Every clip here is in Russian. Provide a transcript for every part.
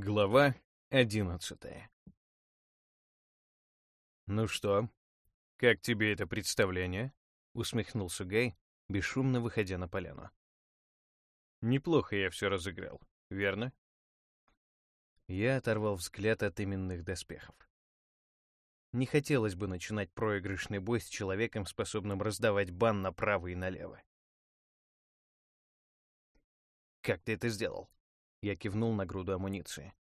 Глава одиннадцатая «Ну что, как тебе это представление?» — усмехнулся Гай, бесшумно выходя на поляну. «Неплохо я все разыграл, верно?» Я оторвал взгляд от именных доспехов. Не хотелось бы начинать проигрышный бой с человеком, способным раздавать бан направо и налево. «Как ты это сделал?» Я кивнул на груду амуниции.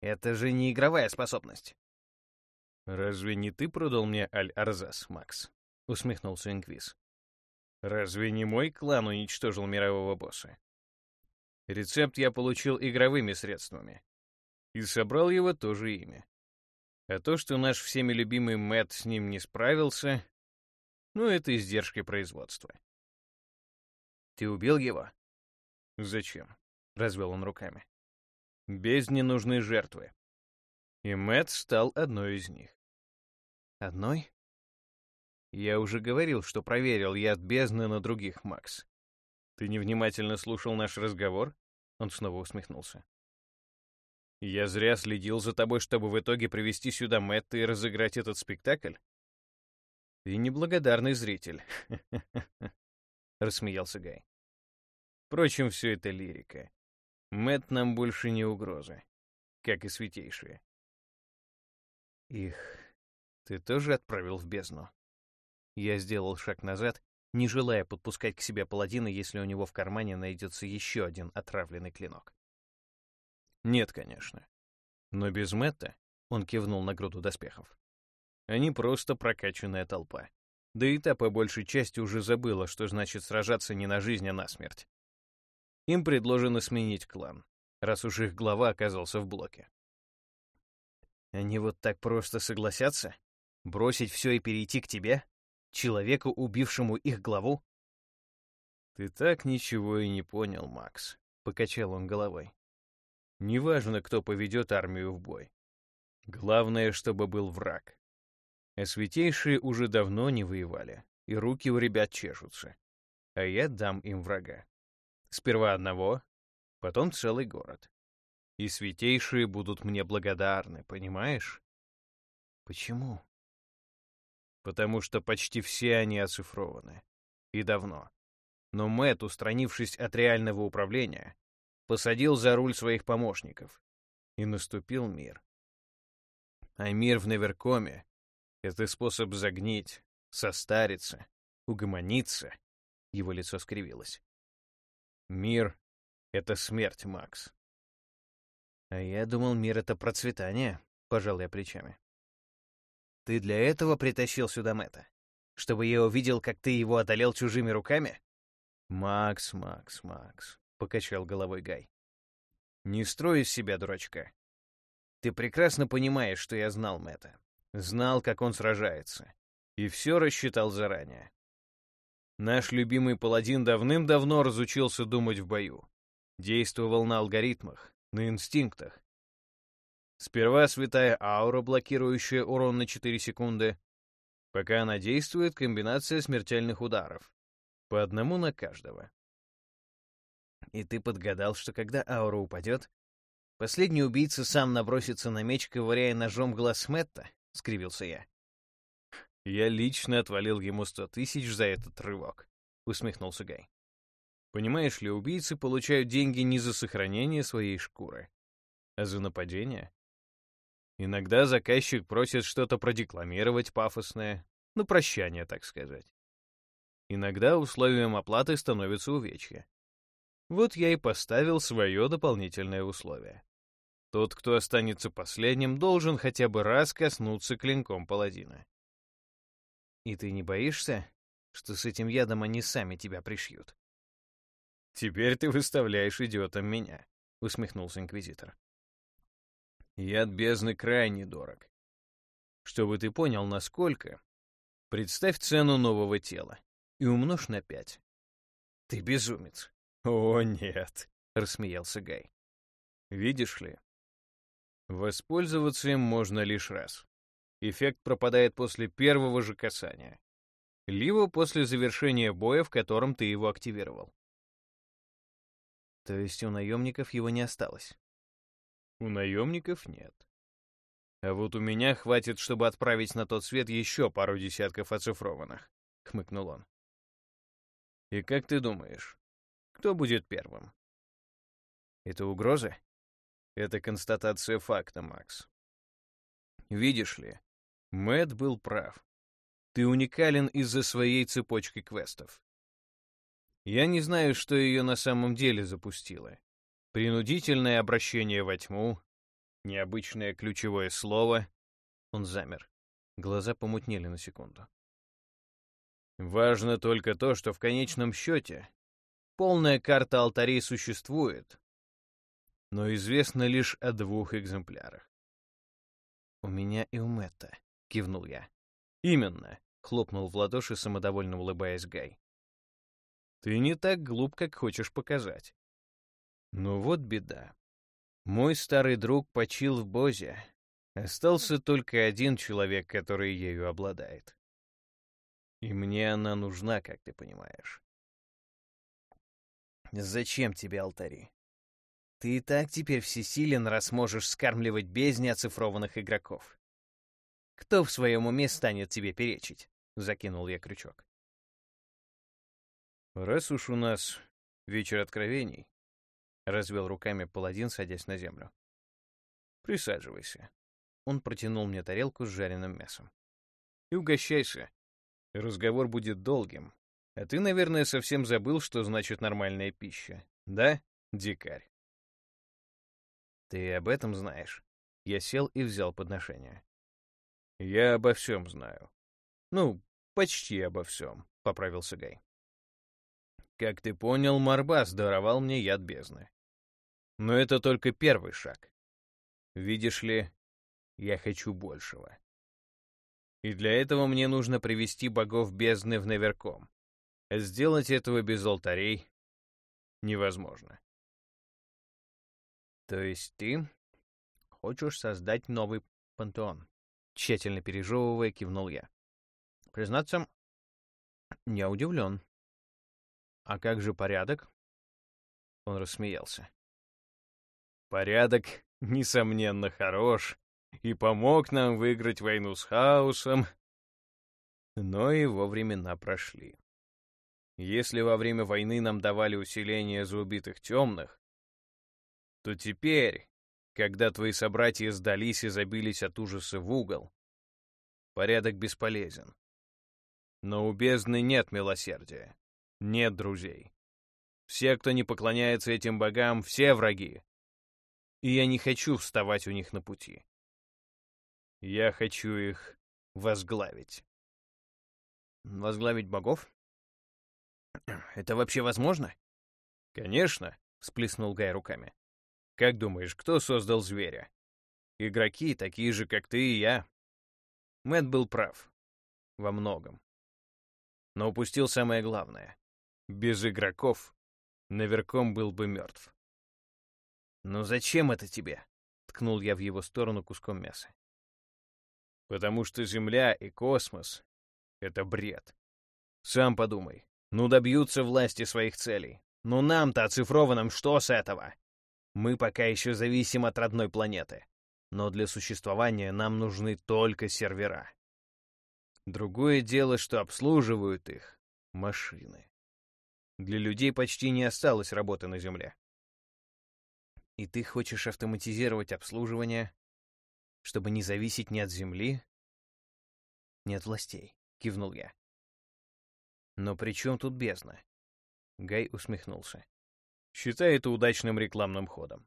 «Это же не игровая способность!» «Разве не ты продал мне Аль-Арзас, Макс?» — усмехнулся Инквиз. «Разве не мой клан уничтожил мирового босса? Рецепт я получил игровыми средствами. И собрал его тоже ими. А то, что наш всеми любимый Мэтт с ним не справился, ну, это издержки производства. Ты убил его? Зачем? Развел он руками. Бездне нужны жертвы. И Мэтт стал одной из них. Одной? Я уже говорил, что проверил яд бездны на других, Макс. Ты невнимательно слушал наш разговор? Он снова усмехнулся. Я зря следил за тобой, чтобы в итоге привести сюда Мэтта и разыграть этот спектакль? Ты неблагодарный зритель. Рассмеялся Гай. Впрочем, все это лирика. Мэт нам больше не угроза, как и святейшие. Их ты тоже отправил в бездну? Я сделал шаг назад, не желая подпускать к себе паладина, если у него в кармане найдется еще один отравленный клинок. Нет, конечно. Но без Мэтта, он кивнул на груду доспехов, они просто прокачанная толпа. Да и та по большей части уже забыла, что значит сражаться не на жизнь, а на смерть. Им предложено сменить клан, раз уж их глава оказался в блоке. Они вот так просто согласятся? Бросить все и перейти к тебе? Человеку, убившему их главу? Ты так ничего и не понял, Макс, — покачал он головой. Неважно, кто поведет армию в бой. Главное, чтобы был враг. А святейшие уже давно не воевали, и руки у ребят чешутся. А я дам им врага. Сперва одного, потом целый город. И святейшие будут мне благодарны, понимаешь? Почему? Потому что почти все они оцифрованы. И давно. Но Мэтт, устранившись от реального управления, посадил за руль своих помощников. И наступил мир. А мир в Неверкоме — это способ загнить, состариться, угомониться. Его лицо скривилось. Мир — это смерть, Макс. А я думал, мир — это процветание, пожал я плечами. Ты для этого притащил сюда Мэтта? Чтобы я увидел, как ты его одолел чужими руками? Макс, Макс, Макс, покачал головой Гай. Не строй из себя дурачка. Ты прекрасно понимаешь, что я знал Мэтта. Знал, как он сражается. И все рассчитал заранее. Наш любимый паладин давным-давно разучился думать в бою. Действовал на алгоритмах, на инстинктах. Сперва святая аура, блокирующая урон на 4 секунды. Пока она действует, комбинация смертельных ударов. По одному на каждого. И ты подгадал, что когда аура упадет, последний убийца сам набросится на меч, ковыряя ножом глаз Мэтта? — скривился я. Я лично отвалил ему сто тысяч за этот рывок, усмехнулся Гай. Понимаешь ли, убийцы получают деньги не за сохранение своей шкуры, а за нападение. Иногда заказчик просит что-то продекламировать пафосное, на прощание, так сказать. Иногда условием оплаты становится увечье. Вот я и поставил свое дополнительное условие. Тот, кто останется последним, должен хотя бы раз коснуться клинком паладина. И ты не боишься, что с этим ядом они сами тебя пришьют? Теперь ты выставляешь идиотом меня, усмехнулся инквизитор. Яд бездны крайне дорог. Чтобы ты понял, насколько, представь цену нового тела и умножь на пять. Ты безумец. О, нет, рассмеялся Гай. Видишь ли, воспользоваться им можно лишь раз. Эффект пропадает после первого же касания. Либо после завершения боя, в котором ты его активировал. То есть у наемников его не осталось? У наемников нет. А вот у меня хватит, чтобы отправить на тот свет еще пару десятков оцифрованных, — хмыкнул он. И как ты думаешь, кто будет первым? Это угроза? Это констатация факта, Макс. Видишь ли, Мэтт был прав. Ты уникален из-за своей цепочки квестов. Я не знаю, что ее на самом деле запустило. Принудительное обращение во тьму, необычное ключевое слово. Он замер. Глаза помутнели на секунду. Важно только то, что в конечном счете полная карта алтарей существует, но известно лишь о двух экземплярах. «У меня и у Мэтта», — кивнул я. «Именно», — хлопнул в ладоши, самодовольно улыбаясь Гай. «Ты не так глуп, как хочешь показать». Ну вот беда. Мой старый друг почил в Бозе. Остался только один человек, который ею обладает. И мне она нужна, как ты понимаешь. Зачем тебе алтари? Ты и так теперь всесилен, раз можешь скармливать бездне оцифрованных игроков. Кто в своем уме станет тебе перечить? Закинул я крючок. Раз уж у нас вечер откровений, развел руками паладин, садясь на землю. Присаживайся. Он протянул мне тарелку с жареным мясом. И угощайся. Разговор будет долгим. А ты, наверное, совсем забыл, что значит нормальная пища. Да, дикарь? Ты об этом знаешь? Я сел и взял подношение. Я обо всем знаю. Ну, почти обо всем, поправился Гай. Как ты понял, Марбас даровал мне яд бездны. Но это только первый шаг. Видишь ли, я хочу большего. И для этого мне нужно привести богов бездны в Наверком. сделать этого без алтарей невозможно. То есть ты хочешь создать новый пантеон? Тщательно пережевывая, кивнул я. Признаться, я удивлен. А как же порядок? Он рассмеялся. Порядок, несомненно, хорош, и помог нам выиграть войну с хаосом, но его времена прошли. Если во время войны нам давали усиление за убитых темных, то теперь, когда твои собратья сдались и забились от ужаса в угол, порядок бесполезен. Но у бездны нет милосердия, нет друзей. Все, кто не поклоняется этим богам, все враги. И я не хочу вставать у них на пути. Я хочу их возглавить. Возглавить богов? Это вообще возможно? Конечно, всплеснул Гай руками. Как думаешь, кто создал зверя? Игроки, такие же, как ты и я. Мэт был прав. Во многом. Но упустил самое главное. Без игроков наверхом был бы мертв. «Ну зачем это тебе?» — ткнул я в его сторону куском мяса. Потому что Земля и космос — это бред. Сам подумай. Ну добьются власти своих целей. Ну нам-то, оцифрованным, что с этого? Мы пока еще зависим от родной планеты. Но для существования нам нужны только сервера. Другое дело, что обслуживают их машины. Для людей почти не осталось работы на Земле. И ты хочешь автоматизировать обслуживание, чтобы не зависеть ни от земли, ни от властей, кивнул я. Но при чем тут бездна? Гай усмехнулся. Считай это удачным рекламным ходом.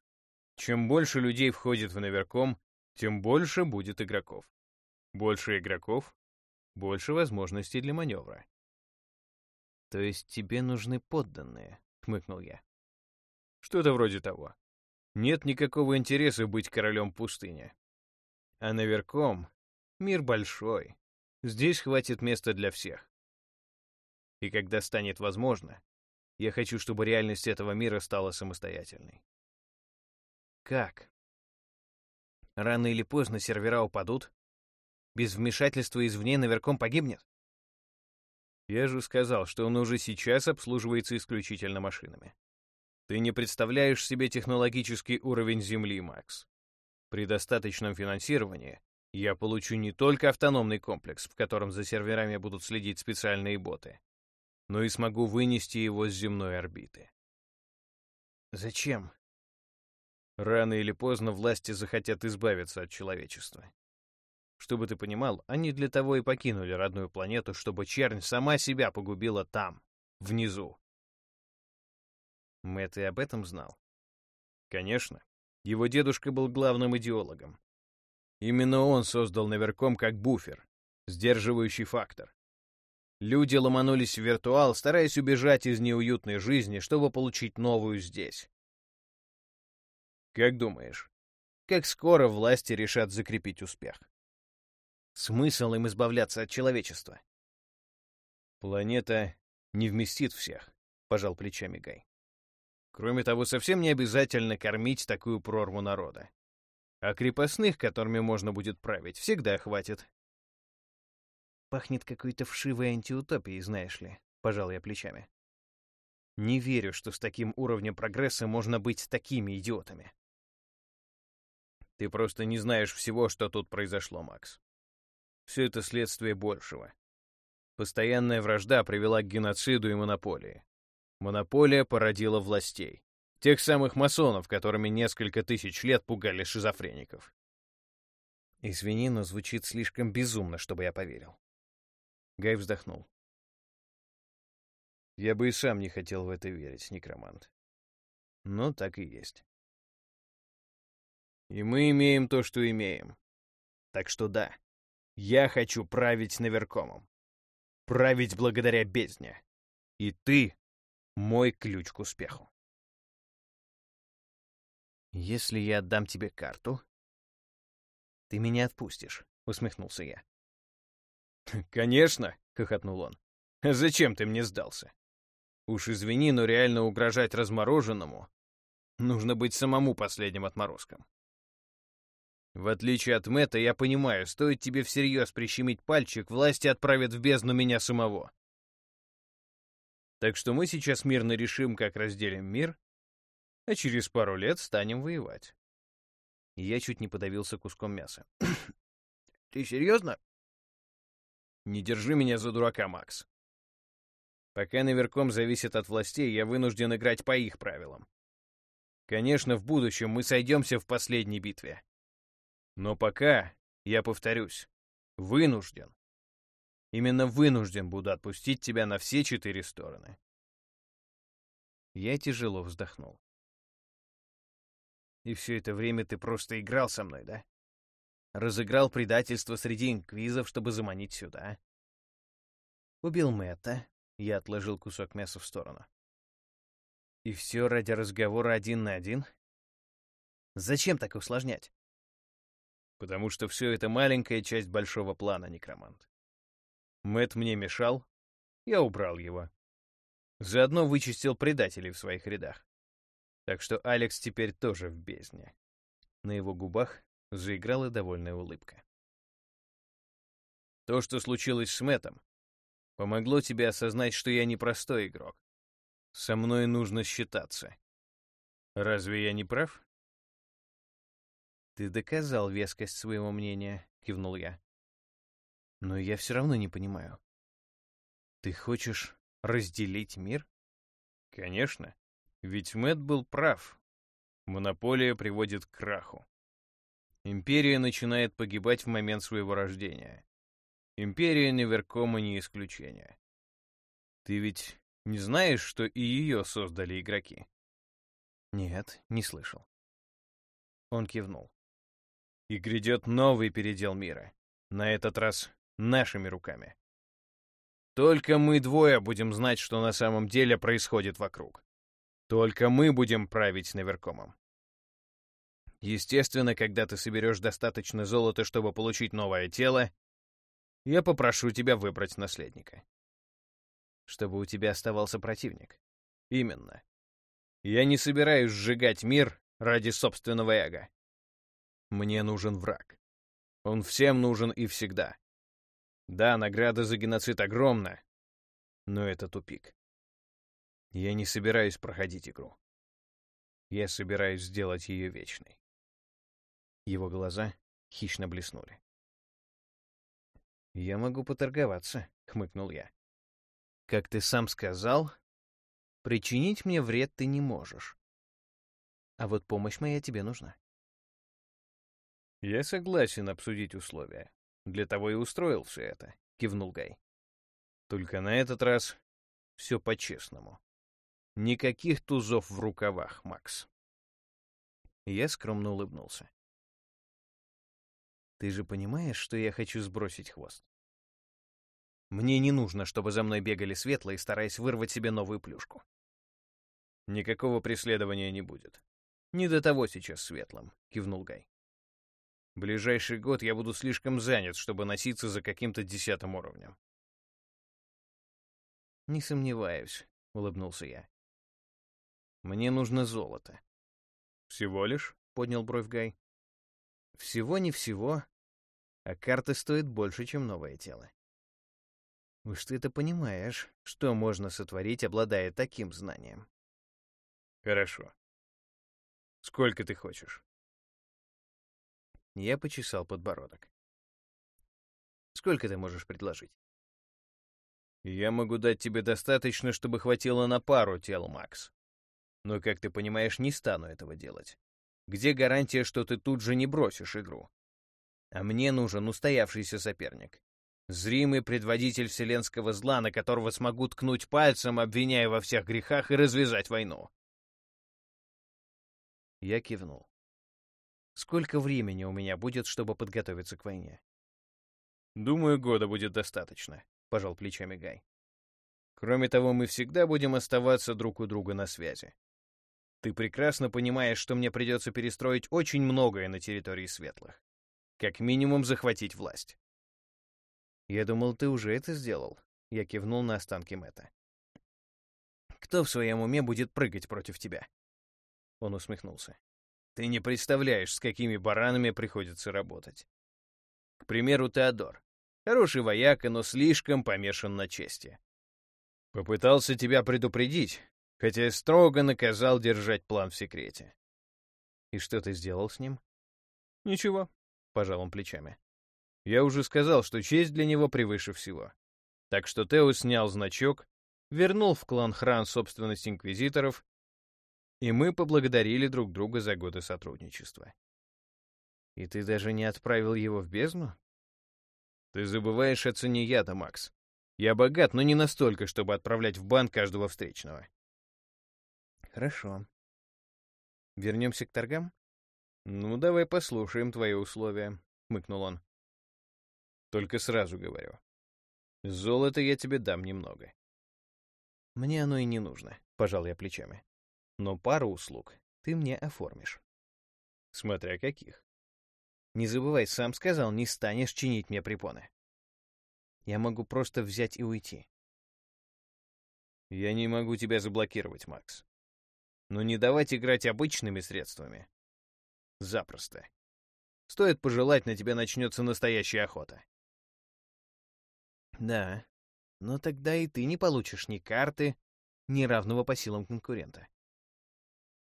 Чем больше людей входит в наверком, тем больше будет игроков. Больше игроков — больше возможностей для маневра. То есть тебе нужны подданные, хмыкнул я. Что-то вроде того. Нет никакого интереса быть королем пустыни. А наверхом мир большой. Здесь хватит места для всех. И когда станет возможно, я хочу, чтобы реальность этого мира стала самостоятельной. Как? Рано или поздно сервера упадут? Без вмешательства извне наверхом погибнет? Я же сказал, что он уже сейчас обслуживается исключительно машинами. Ты не представляешь себе технологический уровень Земли, Макс. При достаточном финансировании я получу не только автономный комплекс, в котором за серверами будут следить специальные боты, но и смогу вынести его с земной орбиты. Зачем? Рано или поздно власти захотят избавиться от человечества. Чтобы ты понимал, они для того и покинули родную планету, чтобы чернь сама себя погубила там, внизу. Мэтт и об этом знал. Конечно. Его дедушка был главным идеологом. Именно он создал наверком как буфер, сдерживающий фактор. Люди ломанулись в виртуал, стараясь убежать из неуютной жизни, чтобы получить новую здесь. Как думаешь, как скоро власти решат закрепить успех? Смысл им избавляться от человечества? Планета не вместит всех, пожал плечами Гай. Кроме того, совсем не обязательно кормить такую прорву народа. А крепостных, которыми можно будет править, всегда хватит. Пахнет какой-то вшивой антиутопией, знаешь ли, пожал я плечами. Не верю, что с таким уровнем прогресса можно быть такими идиотами. Ты просто не знаешь всего, что тут произошло, Макс. Все это следствие большего. Постоянная вражда привела к геноциду и монополии. Монополия породила властей. Тех самых масонов, которыми несколько тысяч лет пугали шизофреников. Извини, но звучит слишком безумно, чтобы я поверил. Гай вздохнул. Я бы и сам не хотел в это верить, некромант. Но так и есть. И мы имеем то, что имеем. Так что да, я хочу править наверкомом. Править благодаря бездне. И ты — мой ключ к успеху. «Если я отдам тебе карту, ты меня отпустишь», — усмехнулся я. «Конечно», — хохотнул он. «Зачем ты мне сдался? Уж извини, но реально угрожать размороженному нужно быть самому последним отморозком. В отличие от Мэтта, я понимаю, стоит тебе всерьез прищемить пальчик, власти отправят в бездну меня самого. Так что мы сейчас мирно решим, как разделим мир, а через пару лет станем воевать. Я чуть не подавился куском мяса. Ты серьезно? Не держи меня за дурака, Макс. Пока наверком зависит от властей, я вынужден играть по их правилам. Конечно, в будущем мы сойдемся в последней битве. Но пока, я повторюсь, вынужден. Именно вынужден буду отпустить тебя на все четыре стороны. Я тяжело вздохнул. И все это время ты просто играл со мной, да? Разыграл предательство среди инквизов, чтобы заманить сюда. Убил Мэтта. Я отложил кусок мяса в сторону. И все ради разговора один на один? Зачем так усложнять? потому что все это маленькая часть большого плана, некромант. Мэт мне мешал, я убрал его. Заодно вычистил предателей в своих рядах. Так что Алекс теперь тоже в бездне. На его губах заиграла довольная улыбка. То, что случилось с Мэтом, помогло тебе осознать, что я не простой игрок. Со мной нужно считаться. Разве я не прав? «Ты доказал вескость своего мнения», — кивнул я. «Но я все равно не понимаю. Ты хочешь разделить мир?» «Конечно. Ведь Мэтт был прав. Монополия приводит к краху. Империя начинает погибать в момент своего рождения. Империя Неверкома не исключение. Ты ведь не знаешь, что и ее создали игроки?» «Нет, не слышал». Он кивнул. И грядет новый передел мира. На этот раз нашими руками. Только мы двое будем знать, что на самом деле происходит вокруг. Только мы будем править наверкомом. Естественно, когда ты соберешь достаточно золота, чтобы получить новое тело, я попрошу тебя выбрать наследника. Чтобы у тебя оставался противник. Именно. Я не собираюсь сжигать мир ради собственного эго. Мне нужен враг. Он всем нужен и всегда. Да, награда за геноцид огромна, но это тупик. Я не собираюсь проходить игру. Я собираюсь сделать ее вечной. Его глаза хищно блеснули. «Я могу поторговаться», — хмыкнул я. «Как ты сам сказал, причинить мне вред ты не можешь. А вот помощь моя тебе нужна». «Я согласен обсудить условия. Для того и устроил все это», — кивнул Гай. «Только на этот раз все по-честному. Никаких тузов в рукавах, Макс». Я скромно улыбнулся. Ты же понимаешь, что я хочу сбросить хвост? Мне не нужно, чтобы за мной бегали светлые, стараясь вырвать себе новую плюшку. Никакого преследования не будет. Не до того сейчас светлым, кивнул Гай. Ближайший год я буду слишком занят, чтобы носиться за каким-то десятым уровнем. Не сомневаюсь, улыбнулся я. Мне нужно золото. Всего лишь? поднял бровь Гай. Всего не всего, а карта стоит больше, чем новое тело. Уж ты это понимаешь, что можно сотворить, обладая таким знанием. Хорошо. Сколько ты хочешь? Я почесал подбородок. Сколько ты можешь предложить? Я могу дать тебе достаточно, чтобы хватило на пару тел, Макс. Но, как ты понимаешь, не стану этого делать. Где гарантия, что ты тут же не бросишь игру? А мне нужен устоявшийся соперник. Зримый предводитель вселенского зла, на которого смогу ткнуть пальцем, обвиняя во всех грехах и развязать войну. Я кивнул. Сколько времени у меня будет, чтобы подготовиться к войне? Думаю, года будет достаточно, пожал плечами Гай. Кроме того, мы всегда будем оставаться друг у друга на связи. Ты прекрасно понимаешь, что мне придется перестроить очень многое на территории светлых. Как минимум захватить власть. Я думал, ты уже это сделал. Я кивнул на останки Мэтта. Кто в своем уме будет прыгать против тебя? Он усмехнулся. Ты не представляешь, с какими баранами приходится работать. К примеру, Теодор. Хороший вояка, но слишком помешан на чести. Попытался тебя предупредить, хотя и строго наказал держать план в секрете. И что ты сделал с ним? Ничего. — пожал он плечами. «Я уже сказал, что честь для него превыше всего. Так что Тео снял значок, вернул в клан Хран собственность инквизиторов, и мы поблагодарили друг друга за годы сотрудничества. И ты даже не отправил его в бездну? Ты забываешь о цене яда, Макс. Я богат, но не настолько, чтобы отправлять в бан каждого встречного. Хорошо. Вернемся к торгам? «Ну, давай послушаем твои условия», — хмыкнул он. «Только сразу говорю. Золота я тебе дам немного». «Мне оно и не нужно», — пожал я плечами. «Но пару услуг ты мне оформишь». «Смотря каких». «Не забывай, сам сказал, не станешь чинить мне препоны». «Я могу просто взять и уйти». «Я не могу тебя заблокировать, Макс. Но не давать играть обычными средствами Запросто. Стоит пожелать, на тебя начнется настоящая охота. Да, но тогда и ты не получишь ни карты, ни равного по силам конкурента.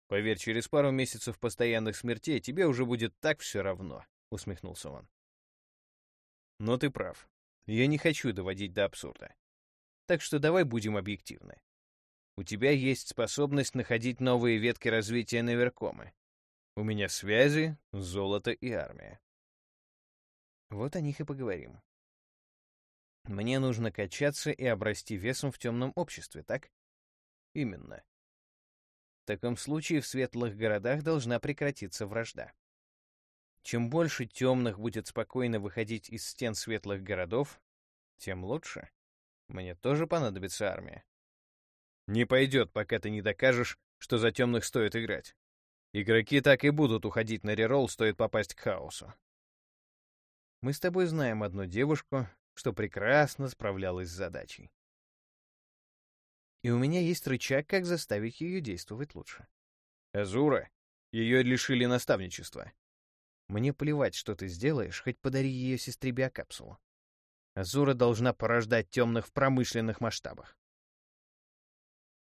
Поверь, через пару месяцев постоянных смертей тебе уже будет так все равно, усмехнулся он. Но ты прав. Я не хочу доводить до абсурда. Так что давай будем объективны. У тебя есть способность находить новые ветки развития наверкомы. У меня связи, золото и армия. Вот о них и поговорим. Мне нужно качаться и обрасти весом в темном обществе, так? Именно. В таком случае в светлых городах должна прекратиться вражда. Чем больше темных будет спокойно выходить из стен светлых городов, тем лучше. Мне тоже понадобится армия. Не пойдет, пока ты не докажешь, что за темных стоит играть. Игроки так и будут уходить на реролл, стоит попасть к хаосу. Мы с тобой знаем одну девушку, что прекрасно справлялась с задачей. И у меня есть рычаг, как заставить ее действовать лучше. Азура. Ее лишили наставничества. Мне плевать, что ты сделаешь, хоть подари ее сестре биокапсулу. Азура должна порождать темных в промышленных масштабах.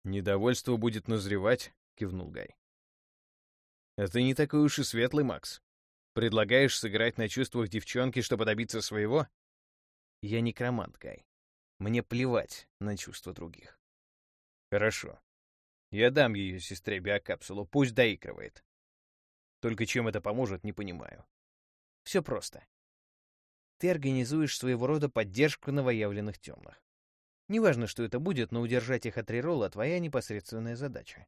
«Недовольство будет назревать», — кивнул Гай. Ты не такой уж и светлый, Макс. Предлагаешь сыграть на чувствах девчонки, чтобы добиться своего? Я некромант, Кай. Мне плевать на чувства других. Хорошо. Я дам ее сестре биокапсулу, пусть доигрывает. Только чем это поможет, не понимаю. Все просто. Ты организуешь своего рода поддержку новоявленных темных. Неважно, что это будет, но удержать их от реролла — твоя непосредственная задача.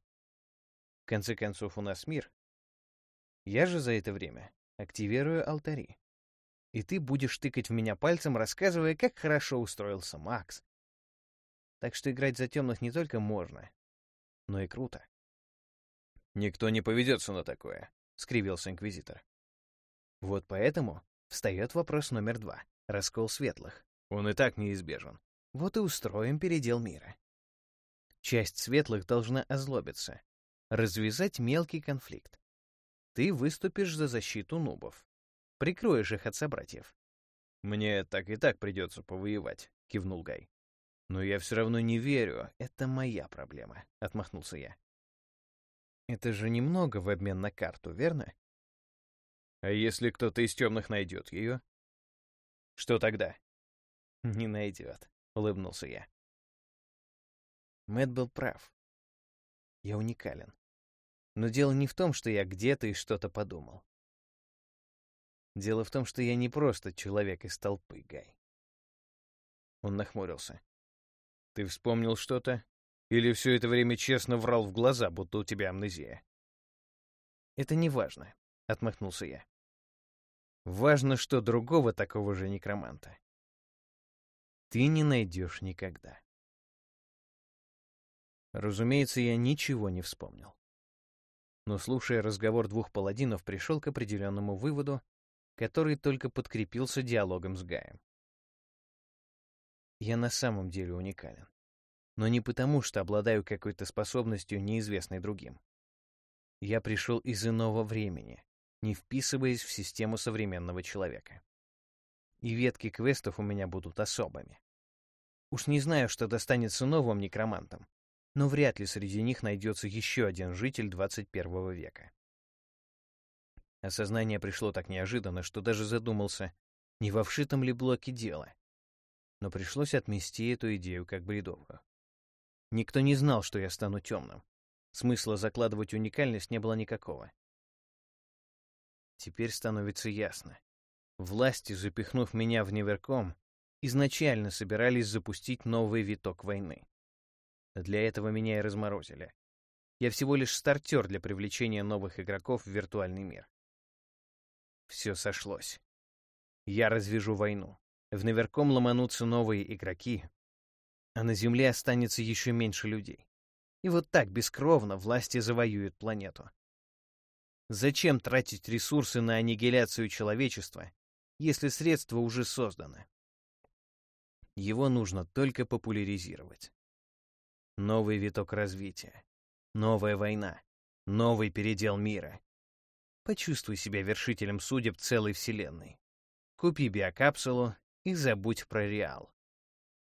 В конце концов, у нас мир. Я же за это время активирую алтари. И ты будешь тыкать в меня пальцем, рассказывая, как хорошо устроился Макс. Так что играть за темных не только можно, но и круто. «Никто не поведется на такое», — скривился Инквизитор. Вот поэтому встает вопрос номер два — раскол светлых. Он и так неизбежен. Вот и устроим передел мира. Часть светлых должна озлобиться, развязать мелкий конфликт. Ты выступишь за защиту нубов. Прикроешь их от собратьев. «Мне так и так придется повоевать», — кивнул Гай. «Но я все равно не верю. Это моя проблема», — отмахнулся я. «Это же немного в обмен на карту, верно?» «А если кто-то из темных найдет ее?» «Что тогда?» «Не найдет», — улыбнулся я. Мэт был прав. Я уникален. Но дело не в том, что я где-то и что-то подумал. Дело в том, что я не просто человек из толпы, Гай. Он нахмурился. Ты вспомнил что-то? Или все это время честно врал в глаза, будто у тебя амнезия? Это не важно, — отмахнулся я. Важно, что другого такого же некроманта ты не найдешь никогда. Разумеется, я ничего не вспомнил. Но, слушая разговор двух паладинов, пришел к определенному выводу, который только подкрепился диалогом с Гаем. Я на самом деле уникален. Но не потому, что обладаю какой-то способностью, неизвестной другим. Я пришел из иного времени, не вписываясь в систему современного человека. И ветки квестов у меня будут особыми. Уж не знаю, что достанется новым некромантам, но вряд ли среди них найдется еще один житель 21 века. Осознание пришло так неожиданно, что даже задумался, не во вшитом ли блоке дело. Но пришлось отмести эту идею как бредовую. Никто не знал, что я стану темным. Смысла закладывать уникальность не было никакого. Теперь становится ясно. Власти, запихнув меня в Неверком, изначально собирались запустить новый виток войны. Для этого меня и разморозили. Я всего лишь стартер для привлечения новых игроков в виртуальный мир. Все сошлось. Я развяжу войну. В Наверком ломанутся новые игроки, а на Земле останется еще меньше людей. И вот так бескровно власти завоюют планету. Зачем тратить ресурсы на аннигиляцию человечества, если средства уже созданы? Его нужно только популяризировать. Новый виток развития. Новая война. Новый передел мира. Почувствуй себя вершителем судеб целой вселенной. Купи биокапсулу и забудь про Реал.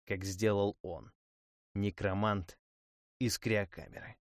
Как сделал он. Некромант из криокамеры.